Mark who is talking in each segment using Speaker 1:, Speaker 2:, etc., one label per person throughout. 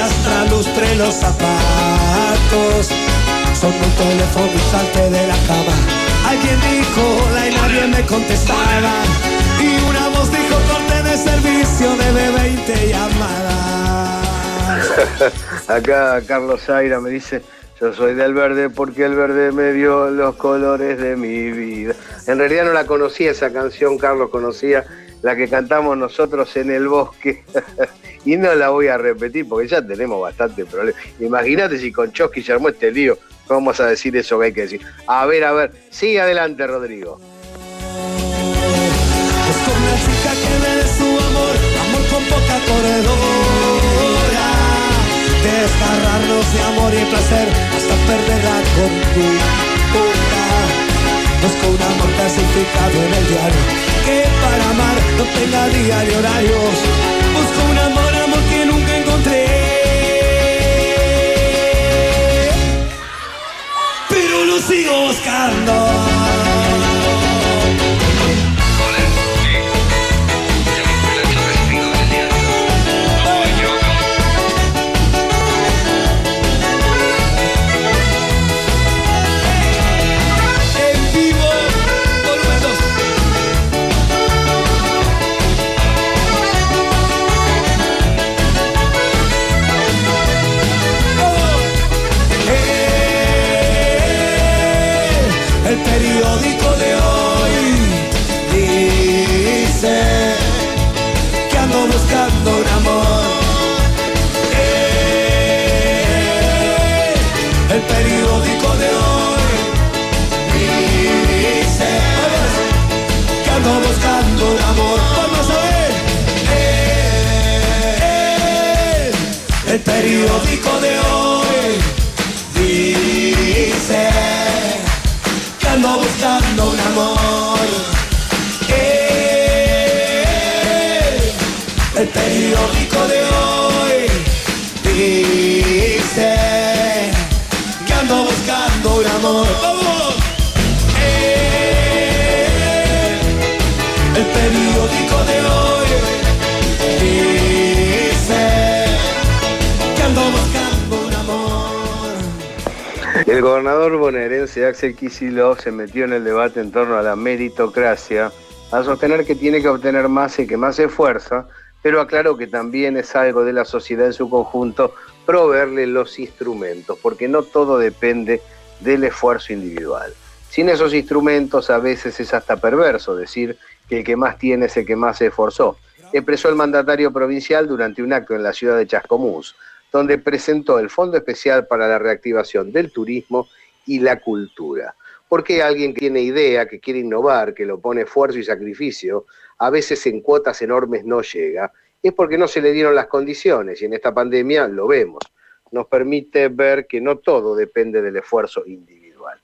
Speaker 1: hasta lustre los zapatos. Son un teléfono y de la cama. Alguien dijo la y nadie me contestaba. Y una voz dijo corte de servicio de 20 llamadas.
Speaker 2: Acá Carlos Zaira me dice, yo soy del verde porque el verde me dio los colores de mi vida. En realidad no la conocía esa canción, Carlos conocía la que cantamos nosotros en el bosque. y no la voy a repetir porque ya tenemos bastante problemas. Imagínate si con Chosky se armó este lío, vamos a decir eso que hay que decir. A ver, a ver, sigue adelante, Rodrigo.
Speaker 1: Busco una chica que su amor, amor con poca corredora. Desgarrarnos de amor y placer hasta perderla con tu boca. Busco un amor clasificado en el diario que para amar no tenga día y horarios. Busco un amor, buscando un amor. Eh, El periódico de hoy dice que ando buscando un amor. Vamos a ver. Eh, el periódico de hoy dice que ando buscando un amor. Periódico de hoy dice que ando buscando un amor. Eh, el periódico de hoy dice que ando buscando un amor.
Speaker 2: El gobernador bonaerense Axel Kicillof se metió en el debate en torno a la meritocracia, a sostener que tiene que obtener más y que más se esfuerza, pero aclaró que también es algo de la sociedad en su conjunto proveerle los instrumentos, porque no todo depende del esfuerzo individual. Sin esos instrumentos a veces es hasta perverso decir que el que más tiene es el que más se esforzó, expresó el mandatario provincial durante un acto en la ciudad de Chascomús, donde presentó el Fondo Especial para la Reactivación del Turismo y la Cultura. Porque alguien tiene idea, que quiere innovar, que lo pone esfuerzo y sacrificio, a veces en cuotas enormes no llega, es porque no se le dieron las condiciones y en esta pandemia lo vemos. Nos permite ver que no todo depende del esfuerzo individual.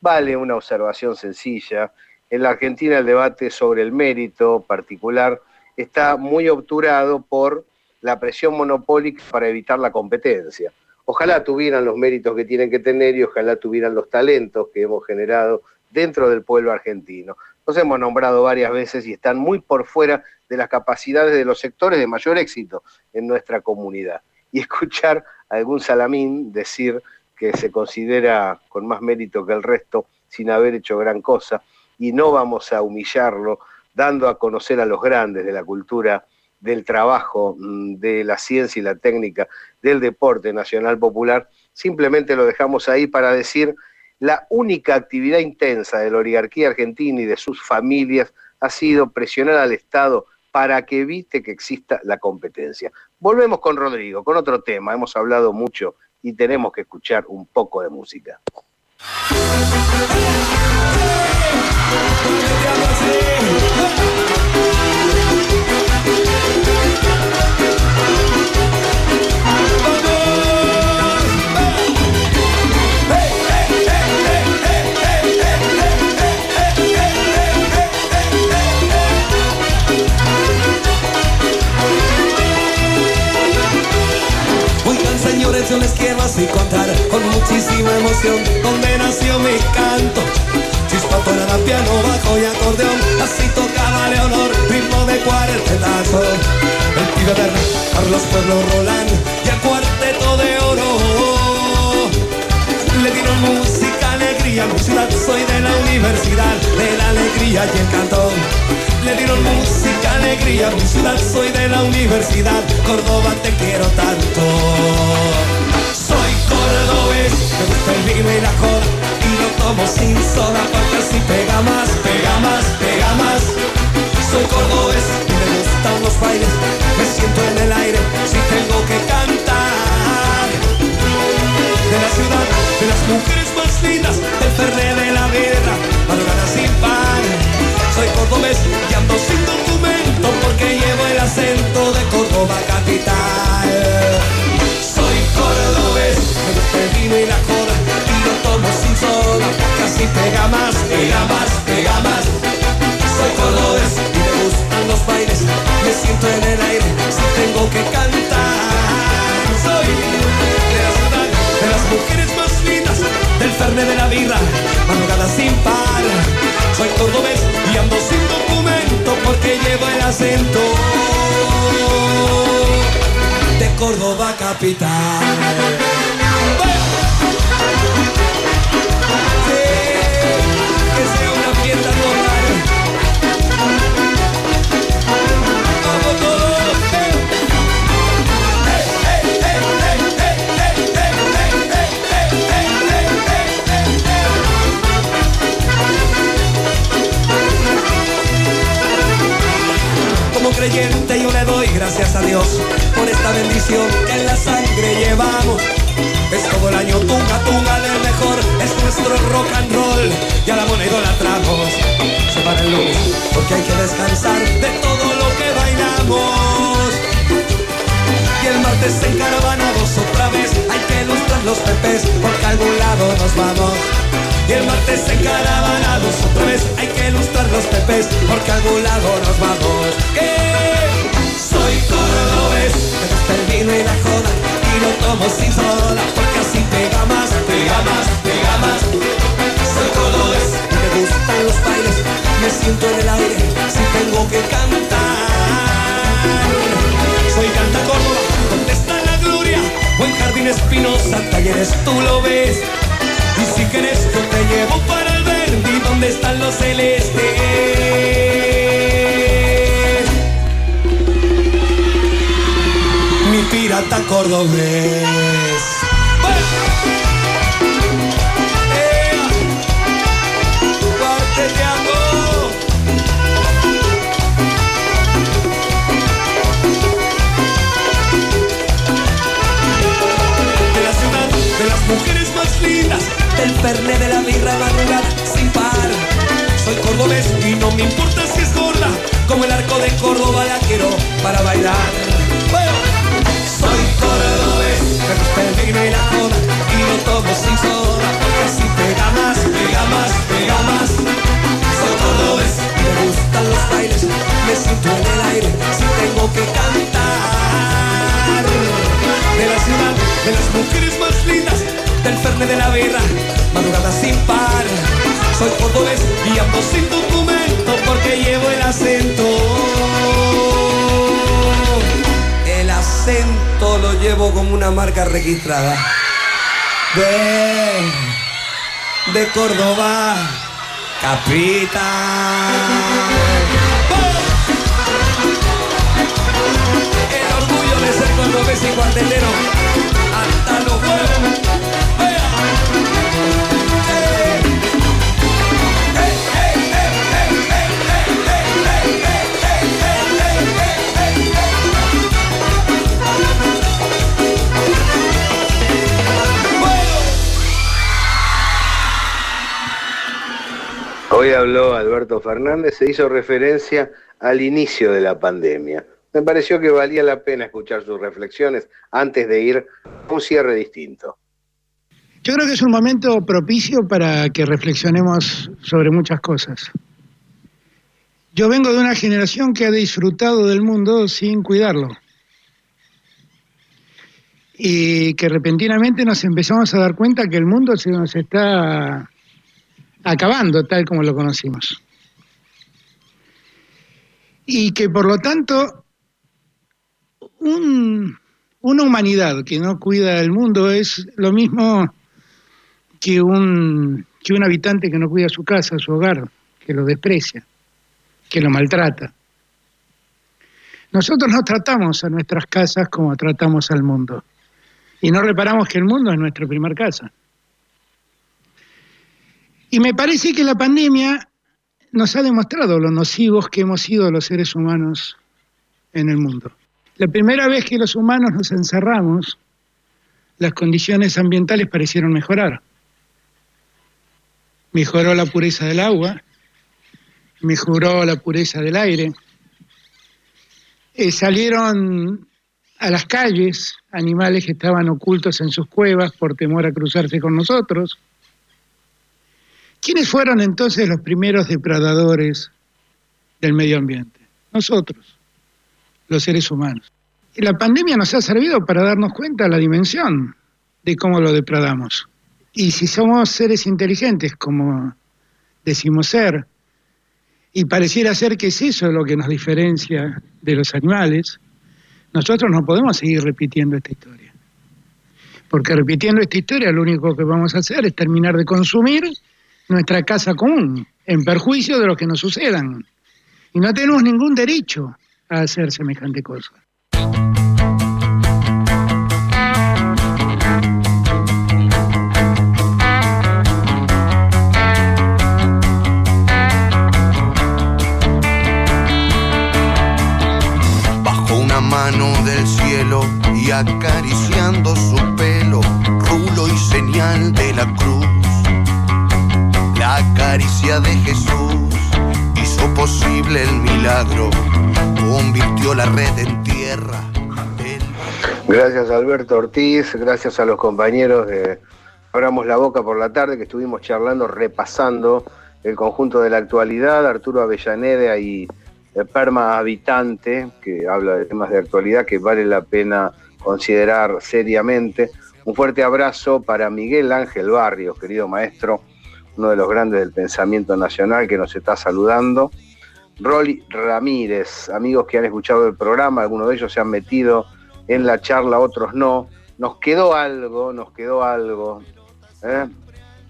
Speaker 2: Vale una observación sencilla. En la Argentina el debate sobre el mérito particular está muy obturado por la presión monopólica para evitar la competencia. Ojalá tuvieran los méritos que tienen que tener y ojalá tuvieran los talentos que hemos generado dentro del pueblo argentino. Los hemos nombrado varias veces y están muy por fuera de las capacidades de los sectores de mayor éxito en nuestra comunidad. Y escuchar a algún salamín decir que se considera con más mérito que el resto sin haber hecho gran cosa y no vamos a humillarlo dando a conocer a los grandes de la cultura del trabajo, mm, de la ciencia y la técnica, del deporte nacional popular, simplemente lo dejamos ahí para decir la única actividad intensa de la oligarquía argentina y de sus familias ha sido presionar al Estado para que evite que exista la competencia. Volvemos con Rodrigo, con otro tema. Hemos hablado mucho y tenemos que escuchar un poco de música.
Speaker 1: Soy de la universidad, Córdoba te quiero tanto. Soy cordobés, me gusta el vino y la joda, y lo tomo sin soda, porque así pega más, pega más, pega más. Soy cordobés y me gustan los bailes, me siento en el aire si tengo que cantar. De la ciudad, de las mujeres pega más, pega más, pega más. Soy cordobés y me gustan los bailes, me siento en el aire si tengo que cantar. Soy de la ciudad, de las mujeres más lindas, del fernet de la birra, madrugada sin par. Soy cordobés y ando sin documento porque llevo el acento de Córdoba capital. Porque hay que descansar de todo lo que bailamos. Y el martes encaravanados otra vez hay que ilustrar los pepes porque a algún lado nos vamos. Y el martes encaravanados otra vez hay que ilustrar los pepes porque a algún lado nos vamos. Que soy cordobés, el vino y la joda y lo tomo sin soda porque así pega más, pega más, pega más. Soy cordobés me gustan los bailes, me siento en el aire si tengo que cantar. Soy Canta Córdoba, donde está la gloria? Buen jardín espinosa, talleres tú lo ves. Y si quieres yo te llevo para el Verdi, donde están los celestes. Mi pirata cordobés. Del fernet de la birra madrugada sin par. Soy cordobés y no me importa si es gorda, como el arco de Córdoba la quiero para bailar. Bueno, soy cordobés, vino y la joda, y lo tomo sin soda, porque así pega más, pega más, pega más. Soy cordobés, me gustan los bailes, me siento en el aire, si tengo que cantar de la ciudad, de las mujeres de la birra, madrugada sin par. Soy cordobés y ando sin documento porque llevo el acento. El acento lo llevo como una marca registrada. De, de Córdoba, capital. El orgullo de ser cordobés y cuartelero
Speaker 2: Alberto Fernández, se hizo referencia al inicio de la pandemia. Me pareció que valía la pena escuchar sus reflexiones antes de ir a un cierre distinto.
Speaker 3: Yo creo que es un momento propicio para que reflexionemos sobre muchas cosas. Yo vengo de una generación que ha disfrutado del mundo sin cuidarlo. Y que repentinamente nos empezamos a dar cuenta que el mundo se nos está acabando tal como lo conocimos. Y que por lo tanto un- una humanidad que no cuida el mundo es lo mismo que un, que un habitante que no cuida su casa, su hogar, que lo desprecia, que lo maltrata. Nosotros no tratamos a nuestras casas como tratamos al mundo. Y no reparamos que el mundo es nuestra primera casa. Y me parece que la pandemia nos ha demostrado lo nocivos que hemos sido los seres humanos en el mundo. La primera vez que los humanos nos encerramos, las condiciones ambientales parecieron mejorar. Mejoró la pureza del agua, mejoró la pureza del aire. Eh, salieron a las calles animales que estaban ocultos en sus cuevas por temor a cruzarse con nosotros. ¿Quiénes fueron entonces los primeros depredadores del medio ambiente? Nosotros los seres humanos. Y la pandemia nos ha servido para darnos cuenta de la dimensión de cómo lo depredamos. Y si somos seres inteligentes, como decimos ser, y pareciera ser que es eso lo que nos diferencia de los animales, nosotros no podemos seguir repitiendo esta historia. Porque repitiendo esta historia lo único que vamos a hacer es terminar de consumir nuestra casa común, en perjuicio de lo que nos sucedan. Y no tenemos ningún derecho a hacer semejante cosa.
Speaker 4: Bajo una mano del cielo y acariciando el milagro convirtió la red en tierra.
Speaker 2: Gracias Alberto Ortiz, gracias a los compañeros de Abramos la Boca por la tarde que estuvimos charlando, repasando el conjunto de la actualidad, Arturo Avellaneda y Perma Habitante, que habla de temas de actualidad que vale la pena considerar seriamente. Un fuerte abrazo para Miguel Ángel Barrios, querido maestro, uno de los grandes del pensamiento nacional que nos está saludando. Rolly Ramírez, amigos que han escuchado el programa, algunos de ellos se han metido en la charla, otros no. Nos quedó algo, nos quedó algo ¿eh?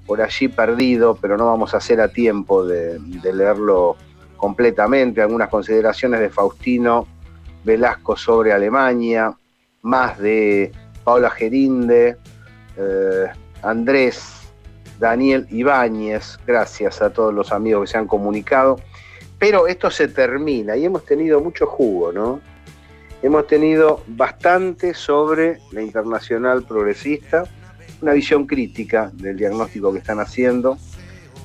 Speaker 2: por allí perdido, pero no vamos a hacer a tiempo de, leerlo completamente. Algunas consideraciones de Faustino Velasco sobre Alemania, más de Paula Gerinde, eh, Andrés, Daniel Ibáñez, gracias a todos los amigos que se han comunicado. Pero esto se termina y hemos tenido mucho jugo, ¿no? Hemos tenido bastante sobre la internacional progresista, una visión crítica del diagnóstico que están haciendo,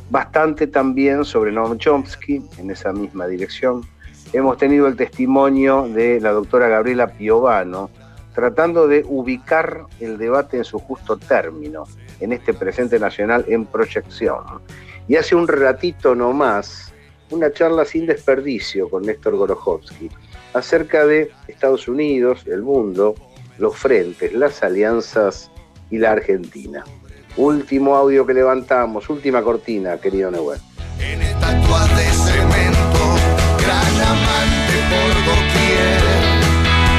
Speaker 2: bastante también sobre Noam Chomsky en esa misma dirección. Hemos tenido el testimonio de la doctora Gabriela Piovano, tratando de ubicar el debate en su justo término, en este presente nacional en proyección. Y hace un ratito nomás, una charla sin desperdicio con Néstor Gorojovsky acerca de Estados Unidos, el mundo, los frentes, las alianzas y la Argentina. Último audio que levantamos, última cortina, querido Neuer.
Speaker 4: En estatuas de cemento, gran amante por doquier,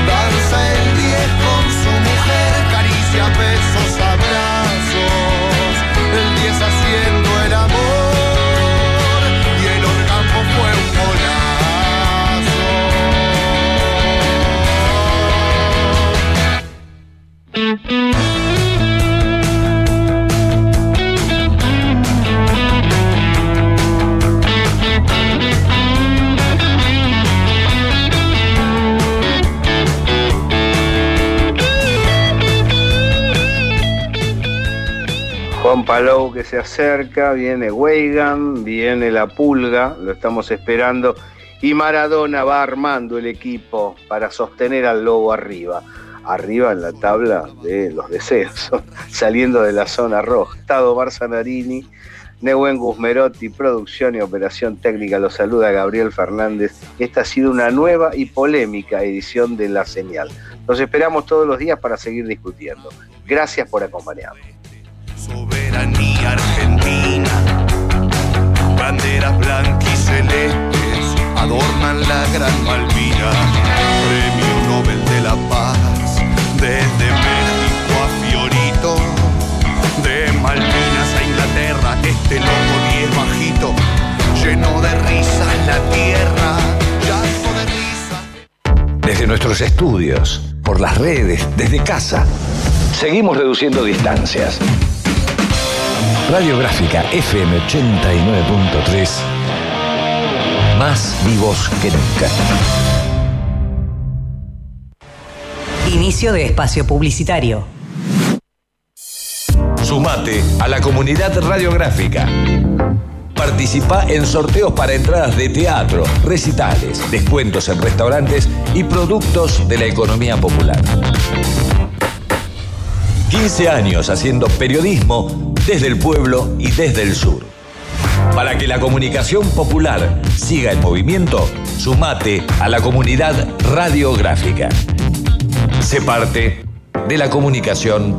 Speaker 4: danza el 10 con su mujer, caricia, besos,
Speaker 2: Juan Palou que se acerca, viene Weigan, viene la Pulga, lo estamos esperando, y Maradona va armando el equipo para sostener al Lobo arriba, arriba en la tabla de los descensos, saliendo de la zona roja. Estado Barzanarini, Neuen Guzmerotti, producción y operación técnica, lo saluda Gabriel Fernández. Esta ha sido una nueva y polémica edición de La Señal. Los esperamos todos los días para seguir discutiendo. Gracias por acompañarnos.
Speaker 4: Argentina, banderas blanquicelestes adornan la gran Malvina, premio Nobel de la Paz, desde México a Fiorito, de Malvinas a Inglaterra, este loco 10 bajito, lleno de risas la tierra, llanto de risas.
Speaker 5: nuestros estudios, por las redes, desde casa. Seguimos reduciendo distancias. Radiográfica FM 89.3. Más vivos que nunca.
Speaker 6: Inicio de espacio publicitario.
Speaker 5: Sumate a la comunidad radiográfica. Participa en sorteos para entradas de teatro, recitales, descuentos en restaurantes y productos de la economía popular. 15 años haciendo periodismo desde el pueblo y desde el sur. Para que la comunicación popular siga en movimiento, sumate a la comunidad radiográfica. Se parte de la comunicación